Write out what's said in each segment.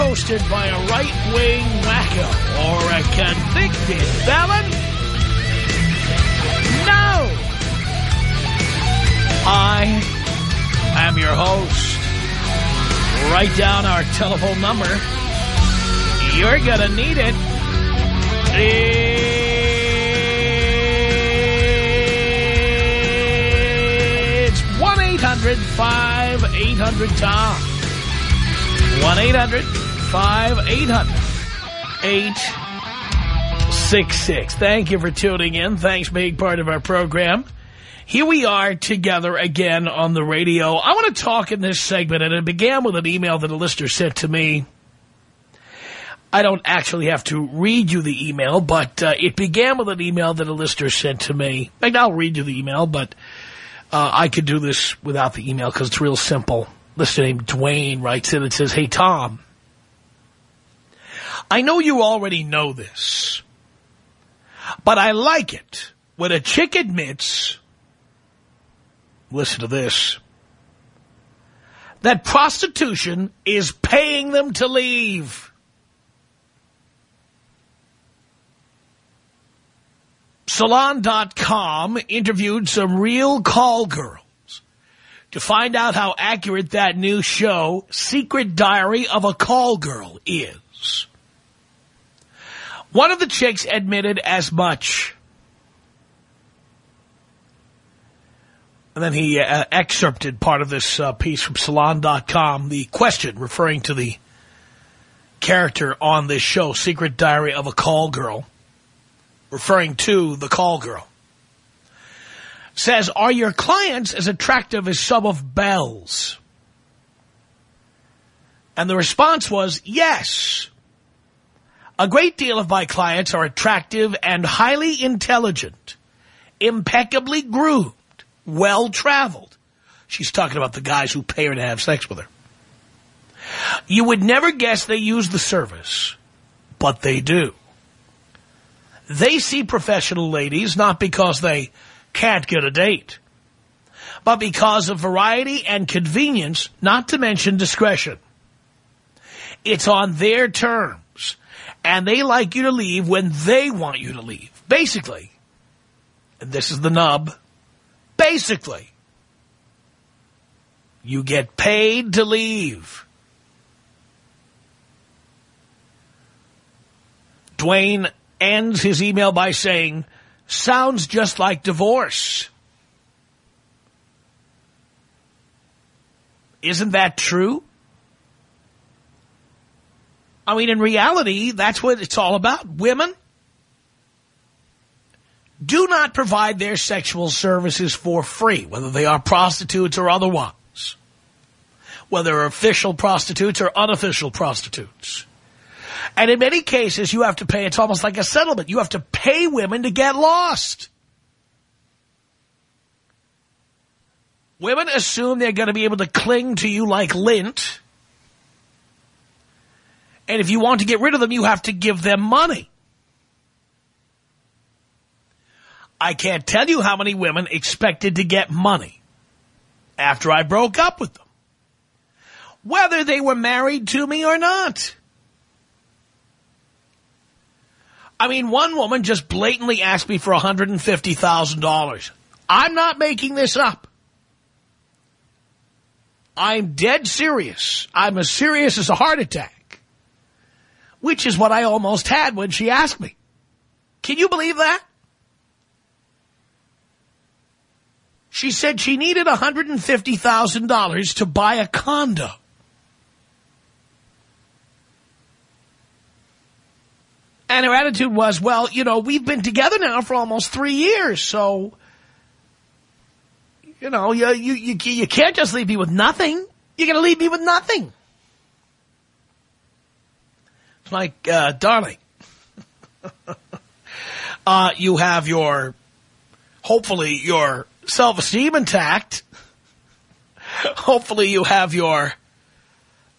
hosted by a right-wing wacko or a convicted felon. No! I am your host. Write down our telephone number. You're gonna need it. It's 1-800-5800-TOM. 1-800-5800-866. Thank you for tuning in. Thanks for being part of our program. Here we are together again on the radio. I want to talk in this segment, and it began with an email that a listener sent to me. I don't actually have to read you the email, but uh, it began with an email that a listener sent to me. And I'll read you the email, but uh, I could do this without the email because it's real simple. Listener named Dwayne writes in and says, Hey, Tom, I know you already know this, but I like it when a chick admits listen to this, that prostitution is paying them to leave. Salon.com interviewed some real call girls to find out how accurate that new show, Secret Diary of a Call Girl, is. One of the chicks admitted as much. And then he uh, excerpted part of this uh, piece from Salon.com, the question referring to the character on this show, Secret Diary of a Call Girl, referring to the call girl. Says, are your clients as attractive as some of Belle's? And the response was, yes. A great deal of my clients are attractive and highly intelligent, impeccably groomed well-traveled. She's talking about the guys who pay her to have sex with her. You would never guess they use the service, but they do. They see professional ladies not because they can't get a date, but because of variety and convenience, not to mention discretion. It's on their terms, and they like you to leave when they want you to leave. Basically, and this is the nub, Basically, you get paid to leave. Dwayne ends his email by saying, sounds just like divorce. Isn't that true? I mean, in reality, that's what it's all about. Women do not provide their sexual services for free, whether they are prostitutes or otherwise, whether official prostitutes or unofficial prostitutes. And in many cases, you have to pay, it's almost like a settlement. You have to pay women to get lost. Women assume they're going to be able to cling to you like lint. And if you want to get rid of them, you have to give them money. I can't tell you how many women expected to get money after I broke up with them. Whether they were married to me or not. I mean, one woman just blatantly asked me for $150,000. I'm not making this up. I'm dead serious. I'm as serious as a heart attack. Which is what I almost had when she asked me. Can you believe that? She said she needed $150,000 to buy a condo. And her attitude was, well, you know, we've been together now for almost three years, so, you know, you, you, you, you can't just leave me with nothing. You're going to leave me with nothing. Like, uh, darling, uh, you have your, hopefully, your self-esteem intact. hopefully you have your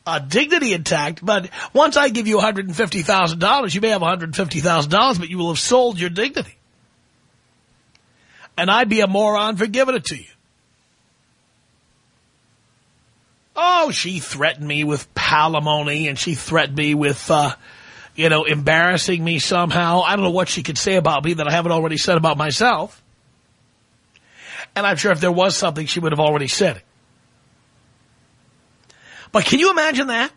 uh, dignity intact. But once I give you $150,000, you may have $150,000, but you will have sold your dignity. And I'd be a moron for giving it to you. Oh, she threatened me with palimony and she threatened me with, uh, you know, embarrassing me somehow. I don't know what she could say about me that I haven't already said about myself. And I'm sure if there was something, she would have already said it. But can you imagine that?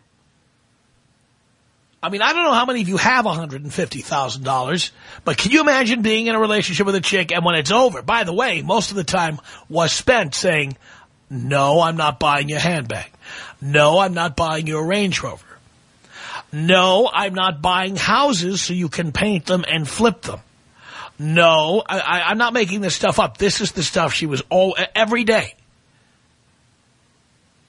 I mean, I don't know how many of you have $150,000, but can you imagine being in a relationship with a chick and when it's over, by the way, most of the time was spent saying, no, I'm not buying you a handbag. No, I'm not buying you a Range Rover. No, I'm not buying houses so you can paint them and flip them. No, I, am not making this stuff up. This is the stuff she was all every day.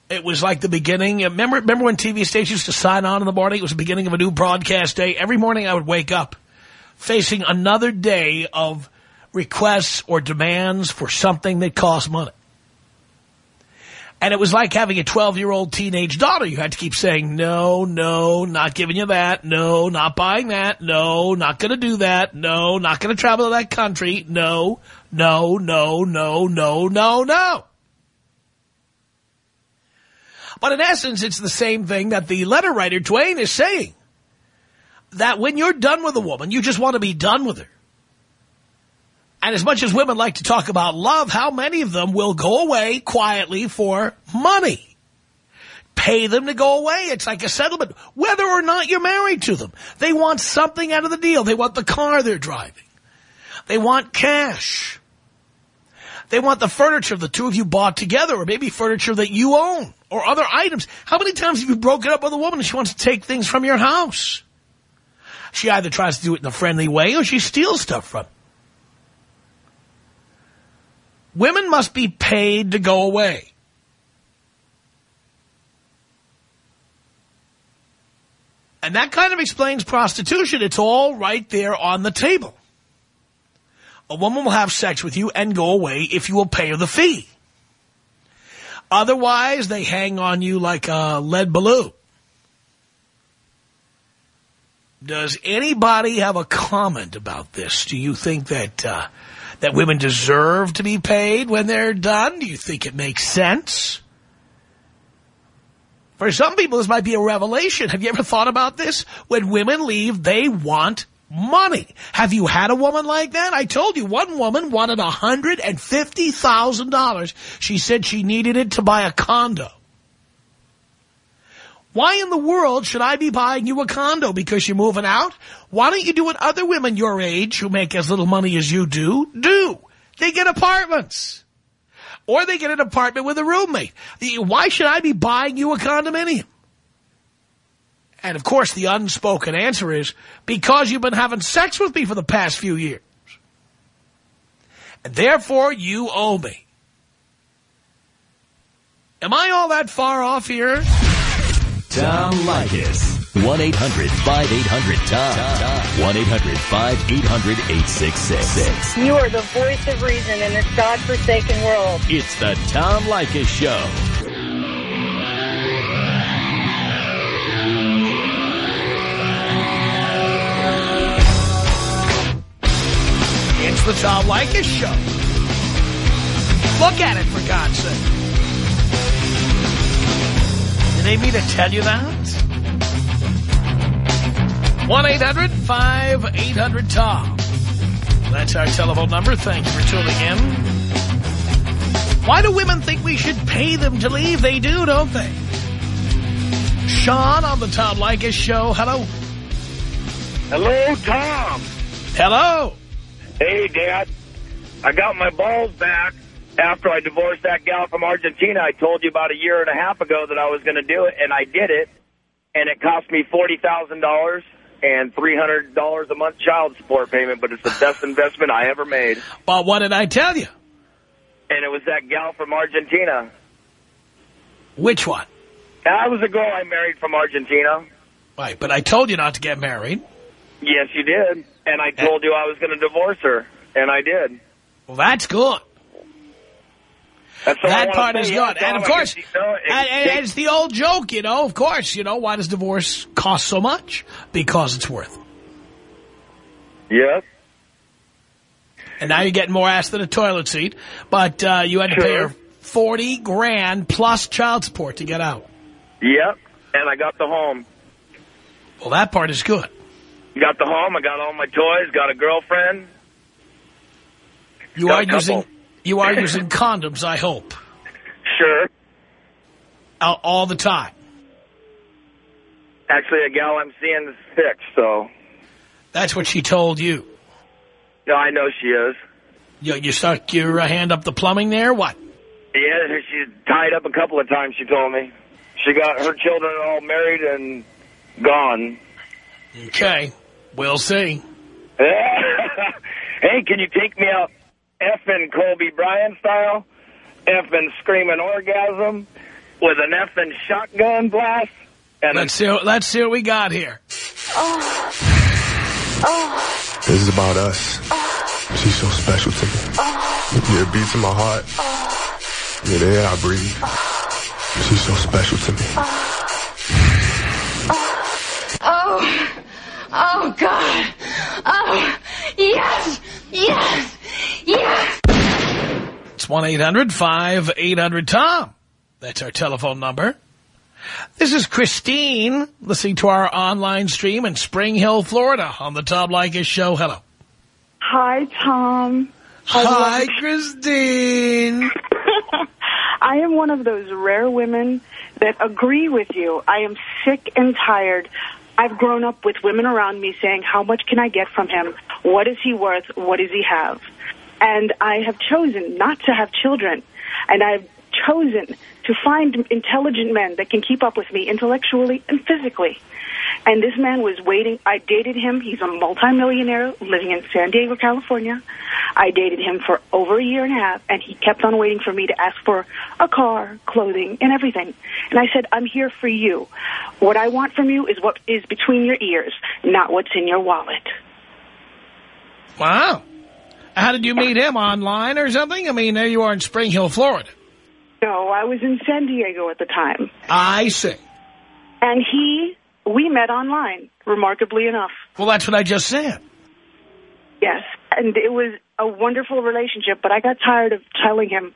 It was like the beginning. Remember, remember when TV stations used to sign on in the morning? It was the beginning of a new broadcast day. Every morning I would wake up facing another day of requests or demands for something that cost money. And it was like having a 12-year-old teenage daughter. You had to keep saying, no, no, not giving you that. No, not buying that. No, not going to do that. No, not going to travel to that country. No, no, no, no, no, no, no. But in essence, it's the same thing that the letter writer, Dwayne, is saying. That when you're done with a woman, you just want to be done with her. And as much as women like to talk about love, how many of them will go away quietly for money? Pay them to go away. It's like a settlement, whether or not you're married to them. They want something out of the deal. They want the car they're driving. They want cash. They want the furniture the two of you bought together or maybe furniture that you own or other items. How many times have you broken up with a woman and she wants to take things from your house? She either tries to do it in a friendly way or she steals stuff from you. Women must be paid to go away. And that kind of explains prostitution. It's all right there on the table. A woman will have sex with you and go away if you will pay her the fee. Otherwise, they hang on you like a lead balloon. Does anybody have a comment about this? Do you think that uh, that women deserve to be paid when they're done? Do you think it makes sense? For some people, this might be a revelation. Have you ever thought about this? When women leave, they want money. Have you had a woman like that? I told you, one woman wanted $150,000. She said she needed it to buy a condo. Why in the world should I be buying you a condo? Because you're moving out? Why don't you do what other women your age who make as little money as you do, do? They get apartments. Or they get an apartment with a roommate. Why should I be buying you a condominium? And, of course, the unspoken answer is, because you've been having sex with me for the past few years. And therefore, you owe me. Am I all that far off here? Tom Leykis. 1-800-5800-TOM. 1-800-5800-866. You are the voice of reason in this godforsaken world. It's the Tom Leykis Show. It's the Tom Leykis Show. Look at it, for God's sake. Need me to tell you that? 1-800-5800-TOM. That's our telephone number. Thank you for tuning in. Why do women think we should pay them to leave? They do, don't they? Sean on the Tom Leykis Show. Hello. Hello, Tom. Hello. Hey, Dad. I got my balls back after I divorced that gal from Argentina. I told you about a year and a half ago that I was going to do it, and I did it. And it cost me $40,000 and $300 a month child support payment, but it's the best investment I ever made. Well, what did I tell you? And it was that gal from Argentina. Which one? That was a girl I married from Argentina. Right, but I told you not to get married. Yes, you did. And I told you I was going to divorce her, and I did. Well, that's good. That part is good. And, of course, guess you know, it- and, and it- it's the old joke, you know, of course, you know, why does divorce cost so much? Because it's worth it. Yes. And now you're getting more ass than a toilet seat, but uh, you had to pay her 40 grand plus child support to get out. Yep. And I got the home. Well, that part is good. Got the home. I got all my toys. Got a girlfriend. You Got are using you are using condoms, I hope, Sure. all, all the time. Actually, a gal I'm seeing is sick, so That's what she told you. no, I know she is. You, you stuck your hand up the plumbing there? What? Yeah, she's tied up a couple of times. She told me she got her children all married and gone. Okay, we'll see. hey, can you take me out effing Kobe Bryant style? Effing screaming orgasm with an effing shotgun blast? And Let's see. what- Let's see what we got here. oh This is about us. She's so special to me. Yeah, it beats in my heart. Yeah, the air I breathe. She's so special to me. Oh, oh God. Oh, yes, yes, yes. It's 1-800-5800-TOM. That's our telephone number. This is Christine listening to our online stream in Spring Hill, Florida on the Tom Leykis Show. Hello. Hi, Tom. Hi, Christine. I am one of those rare women that agree with you. I am sick and tired. I've grown up with women around me saying, how much can I get from him? What is he worth? What does he have? And I have chosen not to have children. And I've chosen to find intelligent men that can keep up with me intellectually and physically. And this man was waiting. I dated him. He's a multimillionaire living in San Diego, California. I dated him for over a year and a half, and he kept on waiting for me to ask for a car, clothing, and everything. And I said, I'm here for you. What I want from you is what is between your ears, not what's in your wallet. Wow. How did you meet him? Online or something? I mean, there you are in Spring Hill, Florida. No, I was in San Diego at the time. I see. And he, we met online, remarkably enough. Well, that's what I just said. Yes, and it was a wonderful relationship, but I got tired of telling him,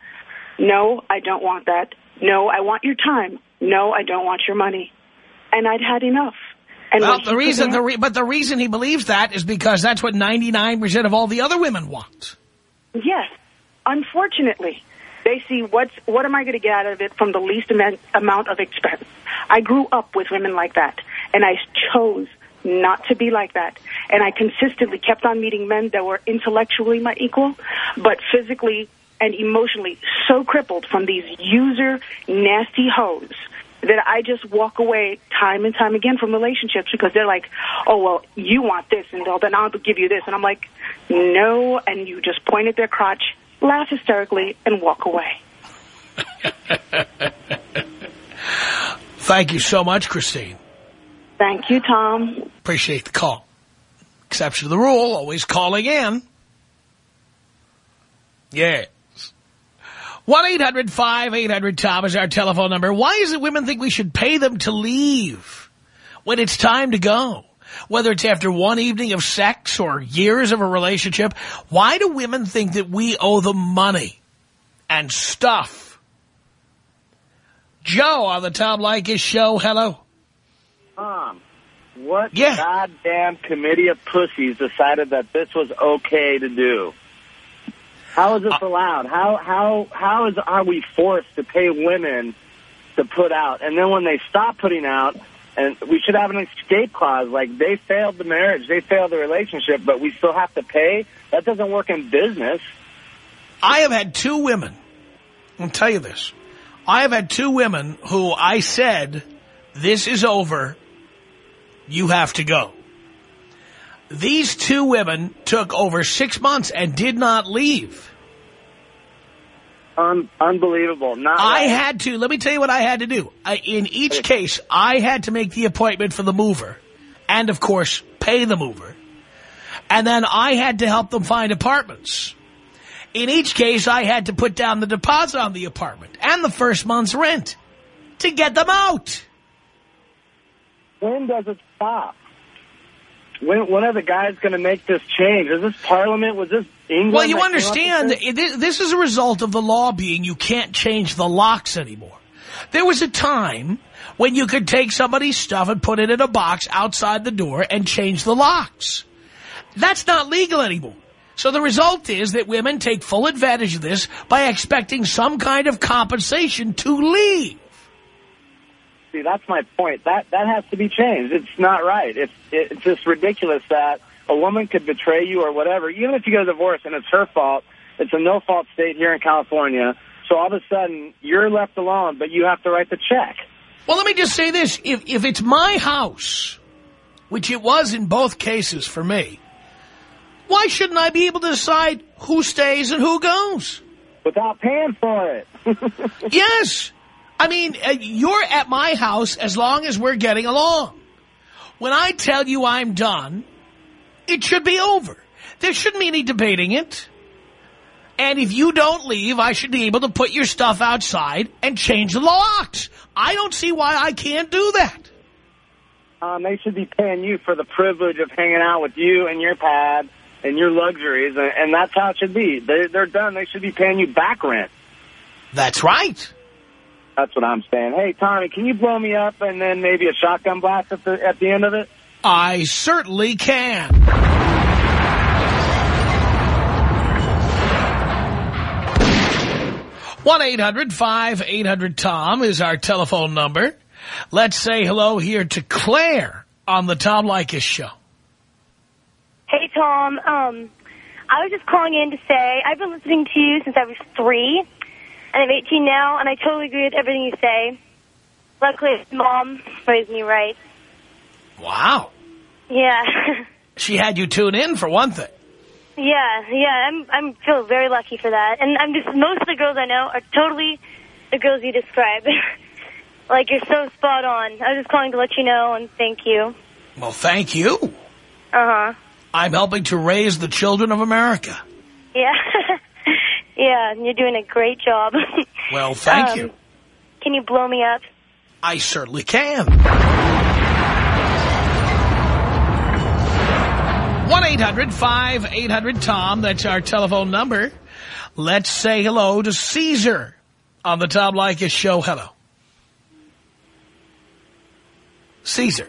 no, I don't want that. No, I want your time. No, I don't want your money. And I'd had enough. And Well, the reason, the re but the reason he believes that is because that's what 99% of all the other women want. Yes, unfortunately, they see what's what am I going to get out of it from the least amount amount of expense. I grew up with women like that, and I chose not to be like that. And I consistently kept on meeting men that were intellectually my equal, but physically and emotionally so crippled from these user nasty hoes that I just walk away time and time again from relationships because they're like, oh, well, you want this, and then I'll give you this. And I'm like, no, and you just point at their crotch, laugh hysterically, and walk away. Thank you so much, Christine. Thank you, Tom. Appreciate the call. Exception to the rule, always calling in. Yes. 1-800-5800-TOM is our telephone number. Why is it women think we should pay them to leave when it's time to go? Whether it's after one evening of sex or years of a relationship, why do women think that we owe them money and stuff? Joe on the Tom Leykis show, hello. Tom, what Yeah. goddamn committee of pussies decided that this was okay to do? How is this Uh, allowed? How how how is are we forced to pay women to put out? And then when they stop putting out, and we should have an escape clause, like they failed the marriage, they failed the relationship, but we still have to pay. That doesn't work in business. I have had two women, I'll tell you this. I have had two women who I said, this is over, you have to go. These two women took over six months and did not leave. Un- unbelievable. Not I right. had to, let me tell you what I had to do. I, in each case, I had to make the appointment for the mover and, of course, pay the mover. And then I had to help them find apartments. In each case, I had to put down the deposit on the apartment and the first month's rent to get them out. When does it stop? When, when are the guys going to make this change? Is this Parliament? Was this England? Well, you that came up with understand, this? this is a result of the law being you can't change the locks anymore. There was a time when you could take somebody's stuff and put it in a box outside the door and change the locks. That's not legal anymore. So the result is that women take full advantage of this by expecting some kind of compensation to leave. See, that's my point. That that has to be changed. It's not right. It's it's just ridiculous that a woman could betray you or whatever, even if you get a divorce and it's her fault. It's a no-fault state here in California. So all of a sudden you're left alone, but you have to write the check. Well, let me just say this. If, if it's my house, which it was in both cases for me, why shouldn't I be able to decide who stays and who goes? Without paying for it. Yes. I mean, uh, you're at my house as long as we're getting along. When I tell you I'm done, it should be over. There shouldn't be any debating it. And if you don't leave, I should be able to put your stuff outside and change the locks. I don't see why I can't do that. Um, they should be paying you for the privilege of hanging out with you and your pad and your luxuries, and, that's how it should be. They're, they're done. They should be paying you back rent. That's right. That's what I'm saying. Hey, Tommy, can you blow me up and then maybe a shotgun blast at the at the end of it? I certainly can. one 800 tom is our telephone number. Let's say hello here to Claire on the Tom Leykis Show. Hey, Tom. Um, I was just calling in to say I've been listening to you since I was three, and I'm 18 now, and I totally agree with everything you say. Luckily, mom raised me right. Wow. Yeah, She had you tune in for one thing. yeah, yeah. I'm I'm feel very lucky for that, and I'm just most of the girls I know are totally the girls you describe. like you're so spot on. I was just calling to let you know and thank you. Well, thank you. Uh huh. I'm helping to raise the children of America. Yeah. yeah, and you're doing a great job. Well, thank Um, you. Can you blow me up? I certainly can. 1-800-5800-TOM. That's our telephone number. Let's say hello to Caesar on the Tom Leykis show. Hello. Caesar.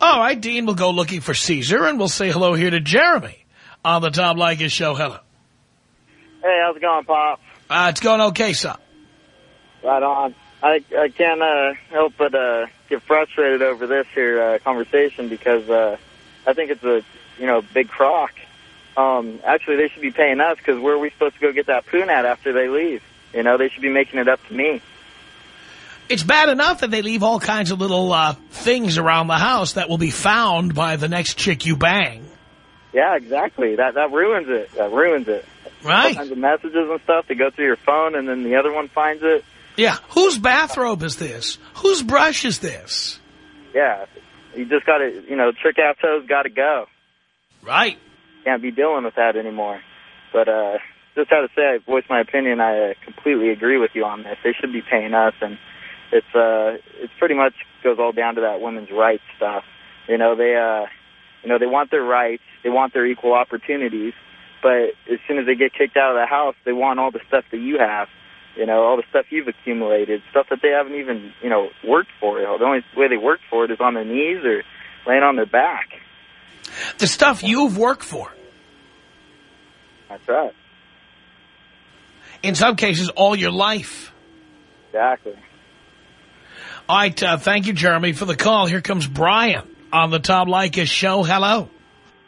All right, Dean, we'll go looking for Caesar, and we'll say hello here to Jeremy on the Tom Leykis show. Hello. Hey, how's it going, Pop? Uh, it's going okay, son. Right on. I I can't uh, help but uh, get frustrated over this here uh, conversation because uh, I think it's a you know big crock. Um, actually, they should be paying us because where are we supposed to go get that poon at after they leave? You know, they should be making it up to me. It's bad enough that they leave all kinds of little uh, things around the house that will be found by the next chick you bang. Yeah, exactly. That that ruins it. That ruins it. Right. kinds of messages and stuff they go through your phone, and then the other one finds it. Yeah. Whose bathrobe is this? Whose brush is this? Yeah, you just got to, you know, trick ass toes got to go. Right. Can't be dealing with that anymore. But uh, just had to say, I voiced my opinion. I uh, completely agree with you on this. They should be paying us, and it's uh, it's pretty much goes all down to that women's rights stuff. You know, they uh, you know, they want their rights, they want their equal opportunities, but as soon as they get kicked out of the house, they want all the stuff that you have. You know, all the stuff you've accumulated, stuff that they haven't even, you know, worked for. You know, The only way they work for it is on their knees or laying on their back. The stuff you've worked for. That's right. In some cases, all your life. Exactly. All right. Uh, thank you, Jeremy, for the call. Here comes Brian on the Tom Leykis show. Hello.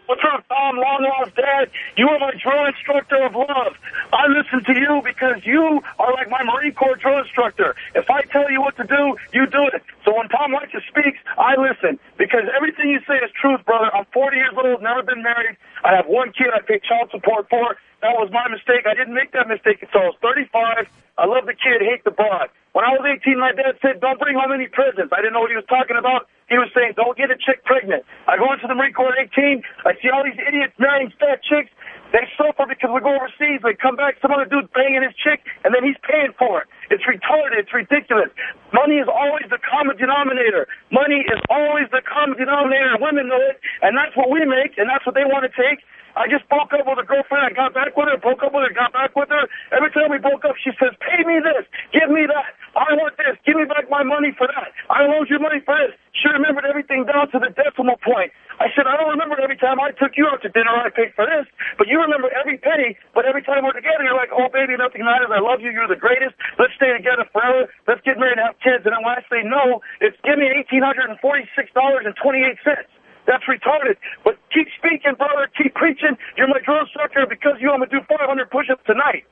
What's up, Tom? Long lost dad. You are my drill instructor of love. I listen to you because you are like my Marine Corps drill instructor. If I tell you what to do, you do it. So when Tom Leykis speaks, I listen because everything you say is truth, brother. I'm 40 years old, never been married. I have one kid I pay child support for. That was my mistake. I didn't make that mistake until I was 35. I love the kid, hate the broad. When I was 18, my dad said, don't bring home any presents. I didn't know what he was talking about. He was saying, don't get a chick pregnant. I go into the Marine Corps at 18. I see all these idiots marrying fat chicks. They suffer because we go overseas. They come back, some other dude banging his chick, and then he's paying for it. It's retarded. It's ridiculous. Money is always the common denominator. Money is always the common denominator. And women know it, and that's what we make, and that's what they want to take. I just broke up with a girlfriend. I got back with her, broke up with her, got back with her. Every time we broke up, she says, pay me this, give me that. I want this, give me back my money for that. I loaned you money for this. She remembered everything down to the decimal point. I said, I don't remember every time I took you out to dinner, I paid for this, but you remember every penny, but every time we're together, you're like, oh, baby, nothing matters. I love you. You're the greatest. Let's stay together forever. Let's get married and have kids. And then when I say no, it's give me $1,846.28. That's retarded. But keep speaking, brother. Keep preaching. You're my drill sucker. Because you, I'm going to do 500 push-ups tonight.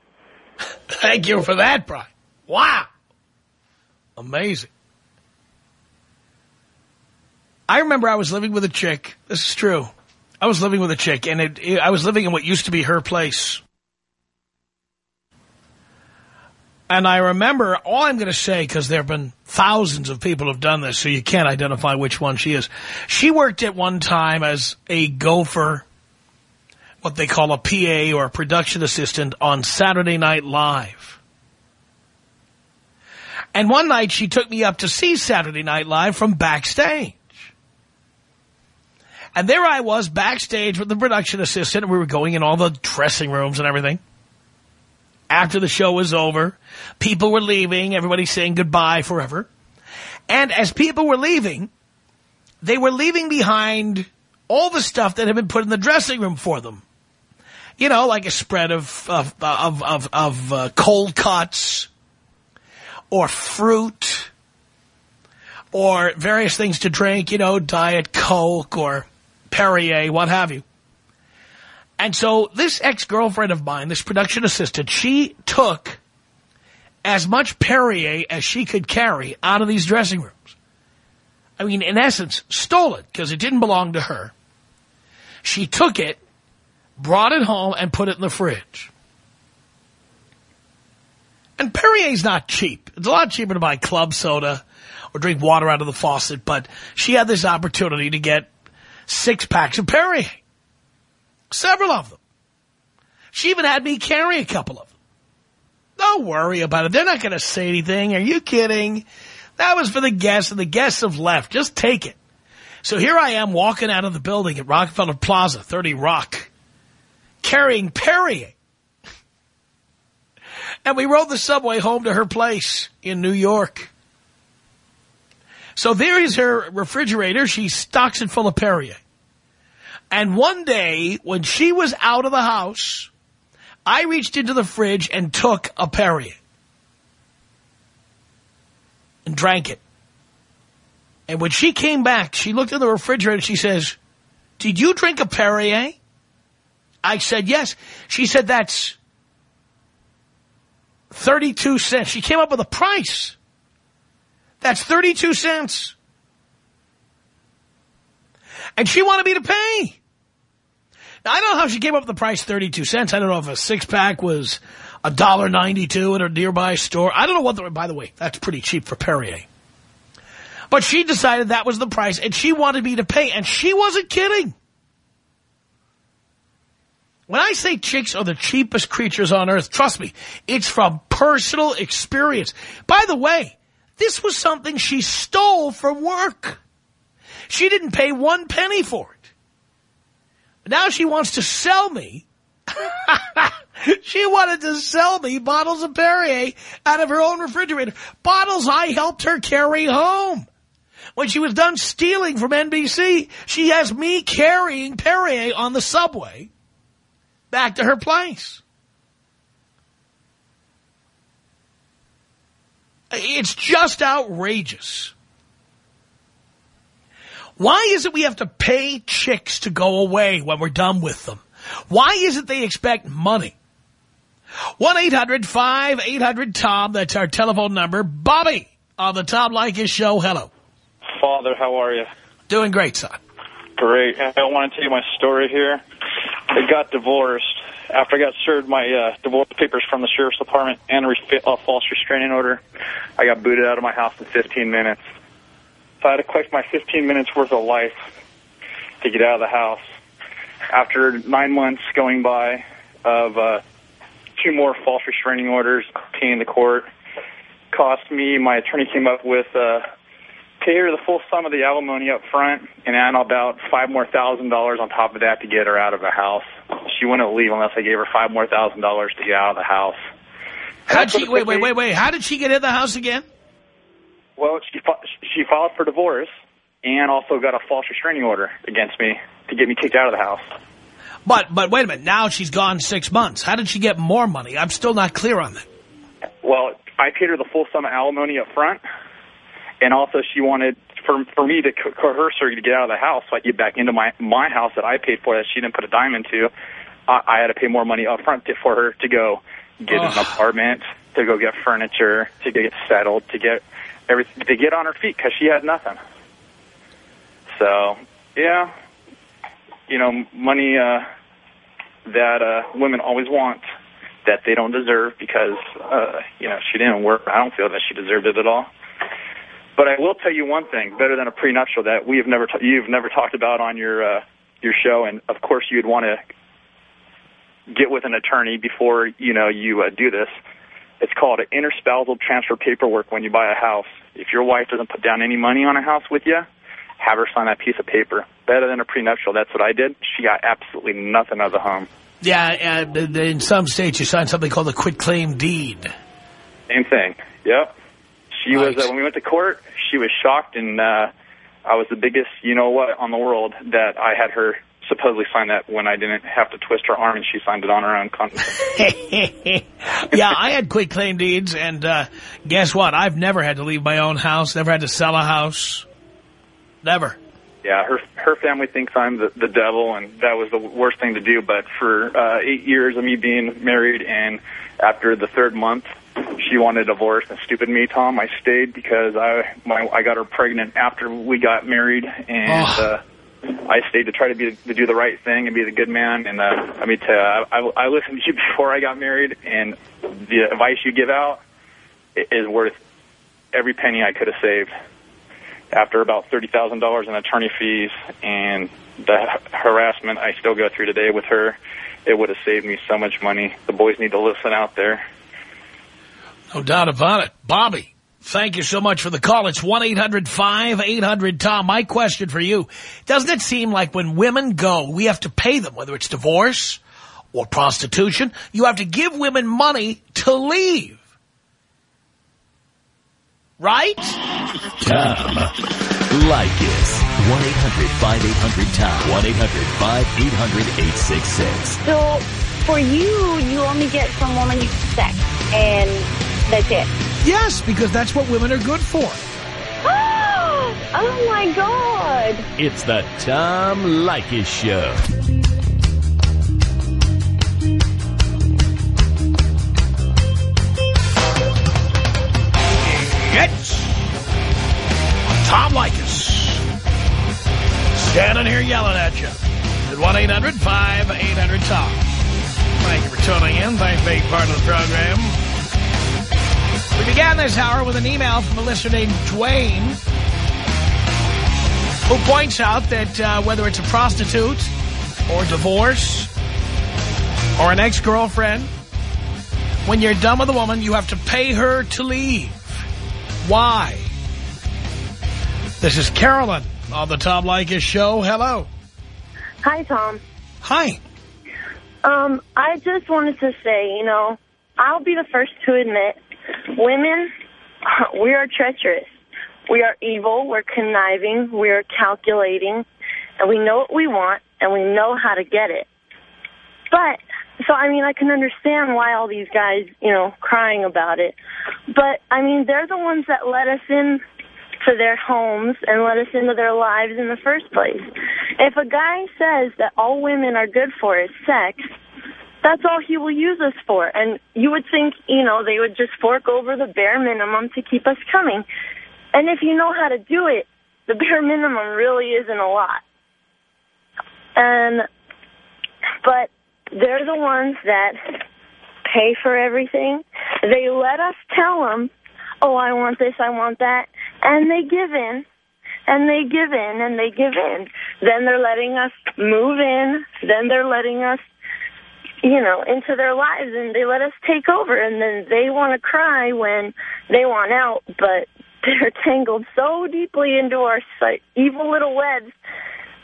Thank you for that, Brian. Wow. Amazing. I remember I was living with a chick. This is true. I was living with a chick, and it, it, I was living in what used to be her place. And I remember, all I'm going to say, because there have been thousands of people have done this, so you can't identify which one she is. She worked at one time as a gopher, what they call a PA or a production assistant on Saturday Night Live. And one night she took me up to see Saturday Night Live from backstage. And there I was backstage with the production assistant, and we were going in all the dressing rooms and everything. After the show was over, people were leaving, everybody saying goodbye forever. And as people were leaving, they were leaving behind all the stuff that had been put in the dressing room for them. You know, like a spread of, of, of, of, of uh, cold cuts or fruit or various things to drink, you know, Diet Coke or Perrier, what have you. And so this ex-girlfriend of mine, this production assistant, she took as much Perrier as she could carry out of these dressing rooms. I mean, in essence, stole it because it didn't belong to her. She took it, brought it home, and put it in the fridge. And Perrier's not cheap. It's a lot cheaper to buy club soda or drink water out of the faucet, but she had this opportunity to get six packs of Perrier. Several of them. She even had me carry a couple of them. Don't worry about it. They're not going to say anything. Are you kidding? That was for the guests, and the guests have left. Just take it. So here I am walking out of the building at Rockefeller Plaza, 30 Rock, carrying Perrier. And we rode the subway home to her place in New York. So there is her refrigerator. She stocks it full of Perrier. And one day, when she was out of the house, I reached into the fridge and took a Perrier. And drank it. And when she came back, she looked in the refrigerator and she says, did you drink a Perrier? I said, yes. She said, that's 32 cents. She came up with a price. That's 32 cents. And she wanted me to pay. Now, I don't know how she came up with the price 32 cents. I don't know if a six-pack was a dollar ninety-two at a nearby store. I don't know what the, by the way, that's pretty cheap for Perrier. But she decided that was the price, and she wanted me to pay, and she wasn't kidding. When I say chicks are the cheapest creatures on earth, trust me, it's from personal experience. By the way, this was something she stole from work. She didn't pay one penny for it. But now she wants to sell me. she wanted to sell me bottles of Perrier out of her own refrigerator. Bottles I helped her carry home. When she was done stealing from NBC, she has me carrying Perrier on the subway back to her place. It's just outrageous. Why is it we have to pay chicks to go away when we're done with them? Why is it they expect money? 1-800-5800-TOM. That's our telephone number. Bobby on the Tom Leykis show. Hello. father. How are you? Doing great, son. Great. I want to tell you my story here. I got divorced. After I got served my uh, divorce papers from the sheriff's department and a, a false restraining order, I got booted out of my house in 15 minutes. So I had to collect my 15 minutes worth of life to get out of the house. After nine months going by of uh, two more false restraining orders, paying the court, cost me, my attorney came up with uh, pay her the full sum of the alimony up front and add about five more thousand dollars on top of that to get her out of the house. She wouldn't leave unless I gave her five more thousand dollars to get out of the house. How'd she, wait, wait, wait, wait. How did she get in the house again? Well, she she filed for divorce and also got a false restraining order against me to get me kicked out of the house. But, but wait a minute. Now she's gone six months. How did she get more money? I'm still not clear on that. Well, I paid her the full sum of alimony up front, and also she wanted for for me to co- coerce her to get out of the house so I could get back into my my house that I paid for that she didn't put a dime into. I, I had to pay more money up front to, for her to go get an apartment, to go get furniture, to get settled, to get everything, to get on her feet because she had nothing. So, yeah, you know, money uh, that uh, women always want that they don't deserve because, uh, you know, she didn't work. I don't feel that she deserved it at all. But I will tell you one thing, better than a prenuptial that we have never ta- you've never talked about on your uh, your show, and of course you'd want to get with an attorney before you know you uh, do this. It's called an interspousal transfer paperwork when you buy a house. If your wife doesn't put down any money on a house with you, have her sign that piece of paper. Better than a prenuptial. That's what I did. She got absolutely nothing of the home. Yeah, uh, in some states you sign something called a quitclaim deed. Same thing. Yep. She was uh, when we went to court. She was shocked, and uh, I was the biggest, you know what, on the world that I had her supposedly sign that when I didn't have to twist her arm, and she signed it on her own. Con- yeah, I had quitclaim deeds, and uh, guess what? I've never had to leave my own house, never had to sell a house. Never. yeah, her her family thinks I'm the, the devil, and that was the worst thing to do. But for uh, eight years of me being married, and after the third month, she wanted a divorce. And stupid me, Tom, I stayed because I my I got her pregnant after we got married, and uh, I stayed to try to be to do the right thing and be the good man. And uh, I mean, to, I, I I listened to you before I got married, and the advice you give out is worth every penny I could have saved after about $30,000 in attorney fees and the harassment I still go through today with her, it would have saved me so much money. The boys need to listen out there. No doubt about it. Bobby, thank you so much for the call. It's 1-800-5800-TOM. My question for you, doesn't it seem like when women go, we have to pay them, whether it's divorce or prostitution, you have to give women money to leave? Right? Tom Leykis. 1-800-5800-TOM. 1-800-5800-866. So, for you, you only get from women you sex, and that's it. Yes, because that's what women are good for. oh, my God. It's the Tom Leykis Show. It's Tom Leykis. Standing here yelling at you. At 1-800-5800-TOM. Thank you for tuning in. Thanks for being part of the program. We began this hour with an email from a listener named Dwayne who points out that uh, whether it's a prostitute or divorce or an ex-girlfriend, when you're done with a woman, you have to pay her to leave. Why? This is Carolyn on the Tom Leykis Show. Hello. Hi, Tom. Hi. Um, I just wanted to say, you know, I'll be the first to admit, women, we are treacherous. We are evil, we're conniving, we are calculating, and we know what we want, and we know how to get it. But, so, I mean, I can understand why all these guys, you know, crying about it. But, I mean, they're the ones that let us in to their homes and let us into their lives in the first place. If a guy says that all women are good for is sex, that's all he will use us for. And you would think, you know, they would just fork over the bare minimum to keep us coming. And if you know how to do it, the bare minimum really isn't a lot. And, but they're the ones that pay for everything. They let us tell them, oh, I want this, I want that, and they give in, and they give in, and they give in. Then they're letting us move in, then they're letting us, you know, into their lives, and they let us take over, and then they want to cry when they want out, but they're tangled so deeply into our like, evil little webs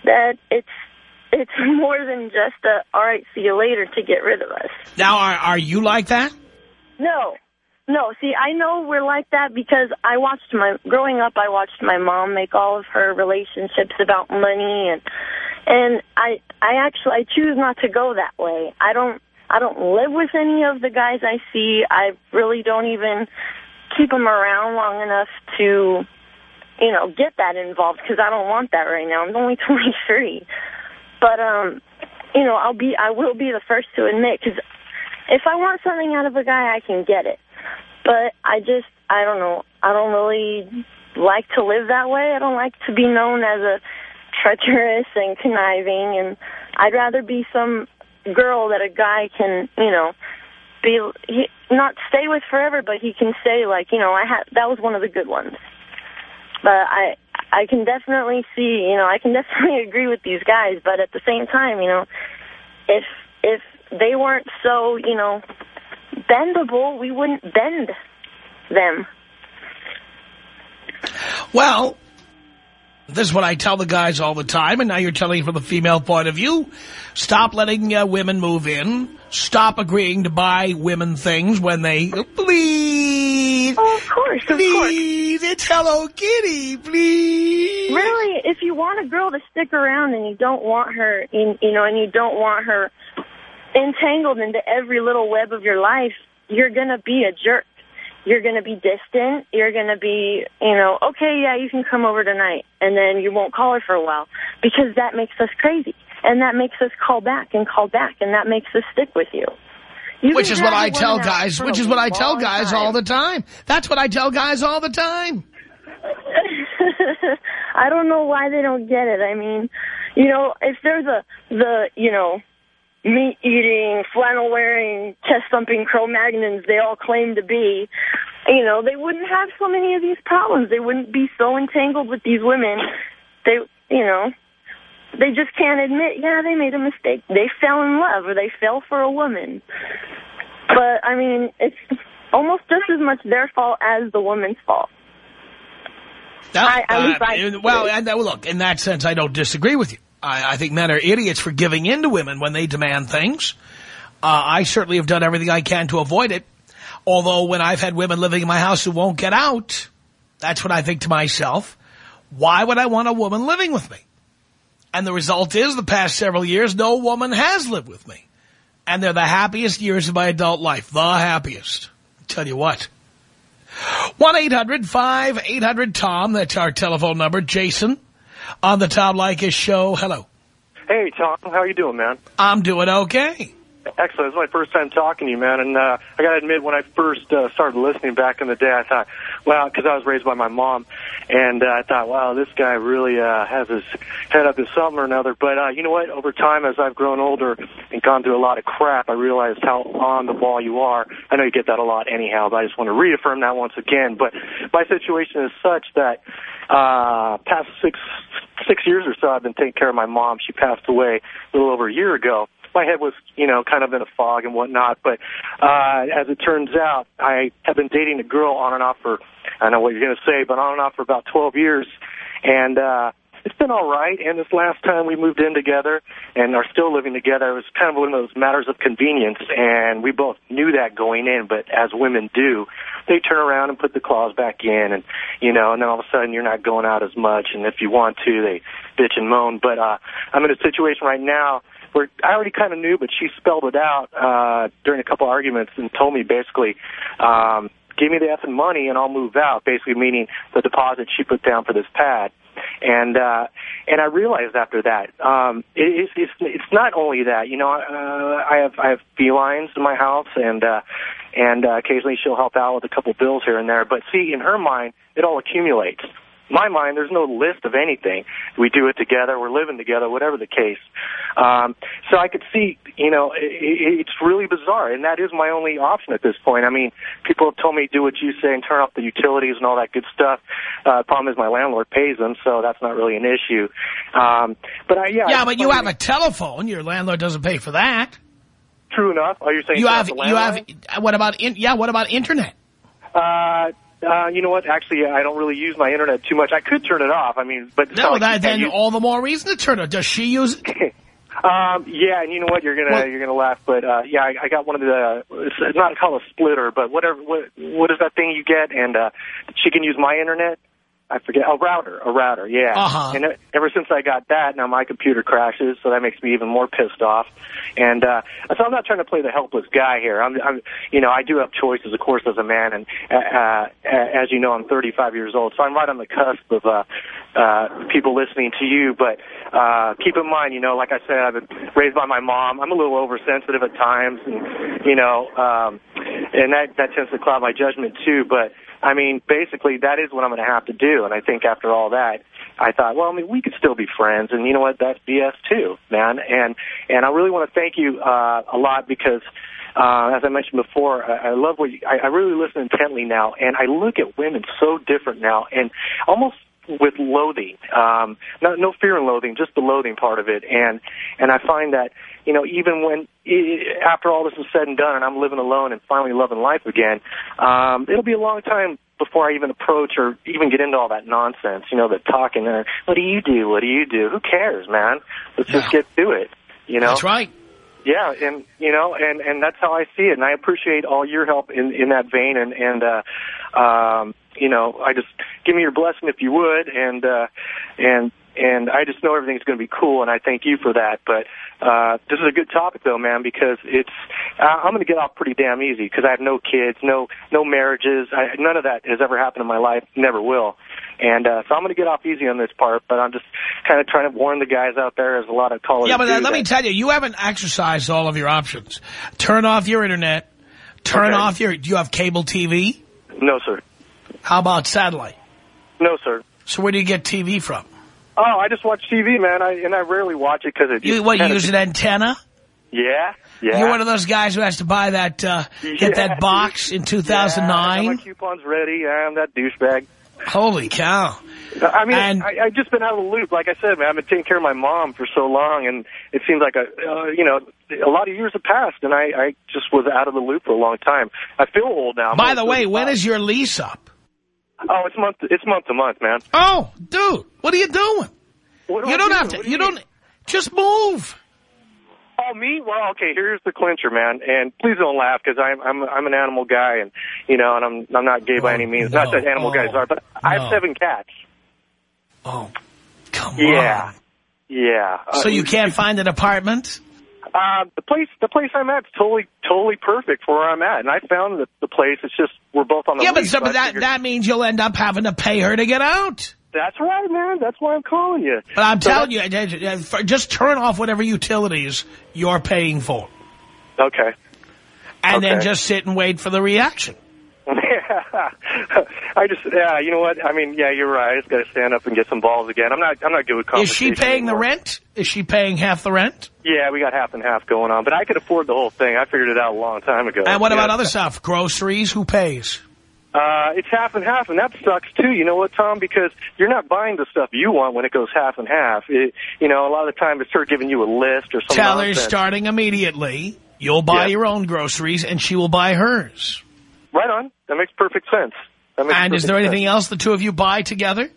that it's it's more than just a, all right, see you later to get rid of us. Now, are, are you like that? No. No, see, I know we're like that because I watched my, growing up, I watched my mom make all of her relationships about money and, and I, I actually, I choose not to go that way. I don't, I don't live with any of the guys I see. I really don't even keep them around long enough to, you know, get that involved because I don't want that right now. I'm only 23. But, um, you know, I'll be, I will be the first to admit, because if I want something out of a guy, I can get it. But I just, I don't know, I don't really like to live that way. I don't like to be known as a treacherous and conniving, and I'd rather be some girl that a guy can, you know, be, he, not stay with forever, but he can say, like, you know, I had, that was one of the good ones. But I, I can definitely see, you know, I can definitely agree with these guys, but at the same time, you know, if if they weren't so, you know, bendable, we wouldn't bend them. Well, this is what I tell the guys all the time, and now you're telling it from the female point of view. Stop letting uh, women move in. Stop agreeing to buy women things when they, please. Oh, of course, of please, course. it's Hello Kitty, please. Really, if you want a girl to stick around and you don't want her, in, you know, and you don't want her entangled into every little web of your life, you're going to be a jerk. You're going to be distant. You're going to be, you know, okay, yeah, you can come over tonight. And then you won't call her for a while because that makes us crazy. And that makes us call back and call back. And that makes us stick with you. you which is what I tell guys, which is what I tell guys time. all the time. That's what I tell guys all the time. I don't know why they don't get it. I mean, you know, if there's a, the, you know, meat-eating, flannel-wearing, chest-thumping Cro-Magnons they all claim to be, you know, they wouldn't have so many of these problems. They wouldn't be so entangled with these women. They, you know, they just can't admit, yeah, they made a mistake. They fell in love or they fell for a woman. But, I mean, it's almost just as much their fault as the woman's fault. Now, I- uh, I- well, and, uh, look, in that sense, I don't disagree with you. I, I think men are idiots for giving in to women when they demand things. Uh, I certainly have done everything I can to avoid it. Although when I've had women living in my house who won't get out, that's what I think to myself, why would I want a woman living with me? And the result is, the past several years, no woman has lived with me. And they're the happiest years of my adult life. The happiest. Tell you what. 1-800-5800-TOM. That's our telephone number. Jason on the Tom Leykis show. Hello. Hey, Tom. How you doing, man? I'm doing okay. Excellent. It's my first time talking to you, man. And uh, I got to admit, when I first uh, started listening back in the day, I thought, wow, because I was raised by my mom, and uh, I thought, wow, this guy really uh, has his head up his something or another. But uh, you know what? Over time, as I've grown older and gone through a lot of crap, I realized how on the ball you are. I know you get that a lot anyhow, but I just want to reaffirm that once again. But my situation is such that uh, past six six years or so, I've been taking care of my mom. She passed away a little over a year ago my head was, you know, kind of in a fog and whatnot. But uh, as it turns out, I have been dating a girl on and off for, I don't know what you're going to say, but on and off for about 12 years. And uh, it's been all right. And this last time we moved in together and are still living together, it was kind of one of those matters of convenience. And we both knew that going in, but as women do, they turn around and put the claws back in and, you know, and then all of a sudden you're not going out as much. And if you want to, they bitch and moan. But uh, I'm in a situation right now where I already kind of knew, but she spelled it out uh, during a couple arguments and told me basically, um, give me the effing money and I'll move out, basically meaning the deposit she put down for this pad. And uh, and I realized after that, um, it, it's it's it's not only that, you know, uh, I have I have felines in my house, and uh, and uh, occasionally she'll help out with a couple bills here and there. But see, in her mind, it all accumulates. My mind, there's no list of anything. We do it together. We're living together, whatever the case. Um, so I could see, you know, it, it, it's really bizarre, and that is my only option at this point. I mean, people have told me do what you say and turn off the utilities and all that good stuff. Uh, problem is my landlord pays them, so that's not really an issue. Um, but I, yeah, Yeah, I but you have a telephone. Your landlord doesn't pay for that. True enough. Are you saying You have, you have, what about, in, yeah, what about internet? Uh, uh, you know what? Actually, I don't really use my internet too much. I could turn it off. I mean, but No, like that, you then use- all the more reason to turn it. Off. Does she use it? Um, yeah, and you know what? You're gonna Well- you're gonna laugh, but uh, yeah, I, I got one of the. It's it's not called a splitter, but whatever. What what is that thing you get? And uh, she can use my internet. I forget. A router, a router. Yeah. Uh-huh. And uh, ever since I got that, now my computer crashes, so that makes me even more pissed off. And uh, so I'm not trying to play the helpless guy here. I'm, I'm you know, I do have choices, of course, as a man, and uh, uh, as you know, I'm 35 years old, so I'm right on the cusp of uh, uh, people listening to you. But uh, keep in mind, you know, like I said, I've been raised by my mom. I'm a little oversensitive at times, and you know, um, and that that tends to cloud my judgment too. But I mean, basically, that is what I'm going to have to do. And I think after all that, I thought, well, I mean, we could still be friends. And you know what? That's BS too, man. And and I really want to thank you uh, a lot because. Uh, as I mentioned before, I, I love what you, I, I really listen intently now, and I look at women so different now, and almost with loathing, um, no, no fear and loathing, just the loathing part of it, and and I find that you know even when i after all this is said and done, and I'm living alone and finally loving life again, um, it'll be a long time before I even approach or even get into all that nonsense, you know, the talking. Uh, what do you do? What do you do? Who cares, man? Let's just get to it. You know, That's right. yeah, and you know, and and that's how I see it, and I appreciate all your help in in that vein, and and uh, um, you know, I just give me your blessing if you would, and uh, and and I just know everything's going to be cool, and I thank you for that. But uh, this is a good topic, though, man, because it's uh, I'm going to get off pretty damn easy because I have no kids, no no marriages, I, none of that has ever happened in my life, never will. And uh, so I'm going to get off easy on this part, but I'm just kind of trying to warn the guys out there. There's a lot of callers. Yeah, but uh, let me tell you, you haven't exercised all of your options. Turn off your internet. Turn Okay. off your, do you have cable TV? No, sir. How about satellite? No, sir. So where do you get TV from? Oh, I just watch TV, man, I, and I rarely watch it because it. You, what, you use an antenna? Yeah, yeah. You're one of those guys who has to buy that, uh, get Yeah, that box in Yeah, I 2009? have my coupons ready. I'm that douchebag. Holy cow. I mean, And- I, I've just been out of the loop. Like I said, man, I've been taking care of my mom for so long, and it seems like a, uh, you know, a lot of years have passed, and I, I just was out of the loop for a long time. I feel old now. By the way, when 35. is your lease up? Oh, it's month. It's month to month, man. Oh, dude, what are you doing? Do You I don't do? have to, do you you don't, just move. Oh, me? Well, okay. Here's the clincher, man. And please don't laugh because I'm I'm I'm an animal guy, and you know, and I'm I'm not gay by any means. Not that animal guys Oh, are, but I have seven cats. Oh, come Yeah, on. yeah. So Uh, you can't find an apartment? Uh, the place, the place I'm at, is totally, totally perfect for where I'm at, and I found the, the place. It's just we're both on the Yeah, but, so, but that, figured- that means you'll end up having to pay her to get out. That's right, man. That's why I'm calling you. But I'm So telling you, uh, uh, for- just turn off whatever utilities you're paying for. Okay. And then just sit and wait for the reaction. I just, yeah, you know what? I mean, yeah, you're right. I just got to stand up and get some balls again. I'm not, I'm not good with Is she paying the rent? Is she paying half the rent? Yeah, we got half and half going on, but I could afford the whole thing. I figured it out a long time ago. And what Yeah. about other stuff? Groceries? Who pays? Uh, it's half and half, and that sucks too. You know what, Tom? Because you're not buying the stuff you want when it goes half and half. It, you know, a lot of the time it's her giving you a list or something. Tell her starting immediately, you'll buy Yeah. your own groceries and she will buy hers. Right on. That makes perfect sense. Makes And is perfect there sense. anything else the two of you buy together?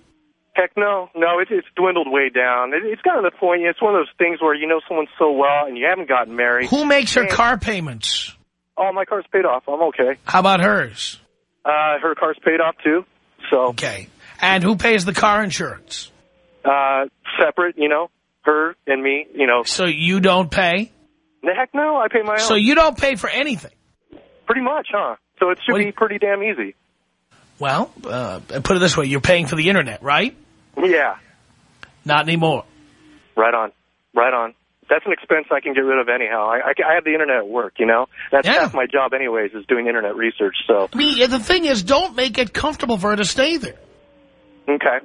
Heck no, no, it's it's dwindled way down. It, it's gotten to the point. It's one of those things where you know someone so well and you haven't gotten married. Who makes her And- car payments? Oh, my car's paid off. I'm okay. How about hers? Uh, her car's paid off too. So Okay. And who pays the car insurance? uh, separate, you know, her and me. You know, So you don't pay? the heck no, I pay my own. So you don't pay for anything? pretty much, huh? So it should What be pretty damn easy. Well, uh, put it this way, you're paying for the internet, right? Yeah, Not anymore. right on, right on. That's an expense I can get rid of anyhow. I, I, I have the internet at work, you know. That's Yeah. half my job, anyways, is doing internet research. So I mean, the thing is, don't make it comfortable for her to stay there. okay,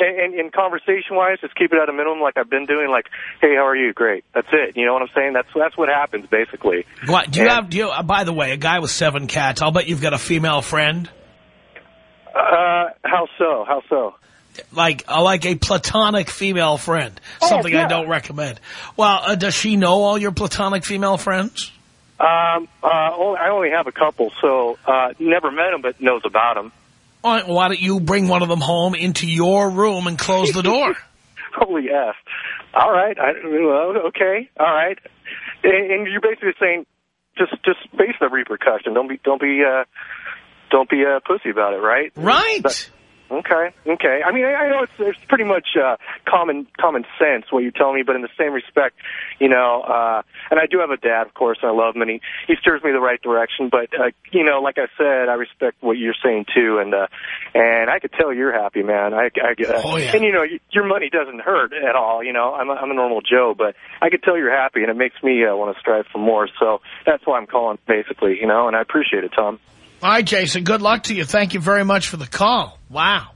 and, and, and conversation-wise, just keep it at a minimum like I've been doing. Like, hey, how are you? Great. That's it. You know what I'm saying? That's that's what happens, basically. What, do you And- have, do you, uh, by the way, a guy with seven cats, I'll bet you've got a female friend. Uh, how so? How so? Like, uh, like a platonic female friend. Oh, Something I don't recommend. Well, uh, does she know all your platonic female friends? Um, uh, only, I only have a couple, so uh, never met them, but knows about them. Right, why don't you bring one of them home into your room and close the door? Holy F. All right. I, well, okay. All right. And, and you're basically saying just just face the repercussion. Don't be don't be uh, don't be a pussy about it, right? Right. Okay. Okay. I mean, I, I know it's it's pretty much uh, common common sense what you tell me, but in the same respect, you know, uh, and I do have a dad, of course, and I love him, and he he steers me the right direction. But uh, you know, like I said, I respect what you're saying too, and uh, and I could tell you're happy, man. I, I uh, Oh, yeah. and you know, y- your money doesn't hurt at all. You know, I'm a, I'm a normal Joe, but I could tell you're happy, and it makes me uh, want to strive for more. So that's why I'm calling, basically. You know, and I appreciate it, Tom. All right, Jason, good luck to you. Thank you very much for the call. Wow.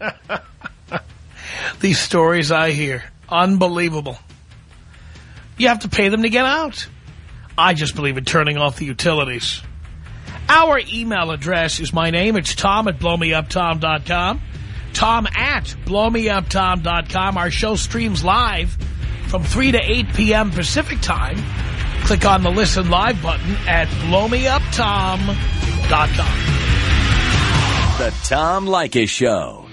These stories I hear, unbelievable. You have to pay them to get out. I just believe in turning off the utilities. Our email address is my name. It's tom at blowmeuptom.com. Tom at blowmeuptom.com. Our show streams live from 3 to 8 p.m. Pacific time. Click on the Listen Live button at blowmeuptom.com. The Tom Leykis Show.